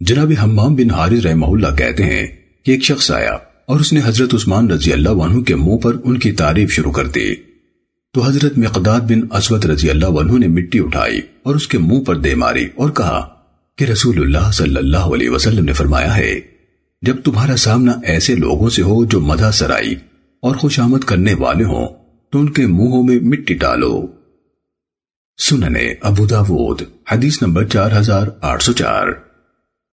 جناب حمام بن حارث رحمہ اللہ کہتے ہیں کہ ایک شخص آیا اور اس نے حضرت عثمان رضی اللہ عنہ کے منہ پر ان کی تعریف شروع کر دی۔ تو حضرت مقداد بن اسود رضی اللہ عنہ نے مٹی اٹھائی اور اس کے منہ پر دے ماری اور کہا کہ رسول اللہ صلی اللہ علیہ وسلم نے فرمایا ہے، جب تمہارا سامنا ایسے لوگوں سے ہو جو مدہ سرائی اور خوش آمد کرنے والے ہوں، تو ان کے منہوں میں مٹی ڈالو۔ سننے ابو داود، حدیث نمبر چار ہزار آٹھ سو چار۔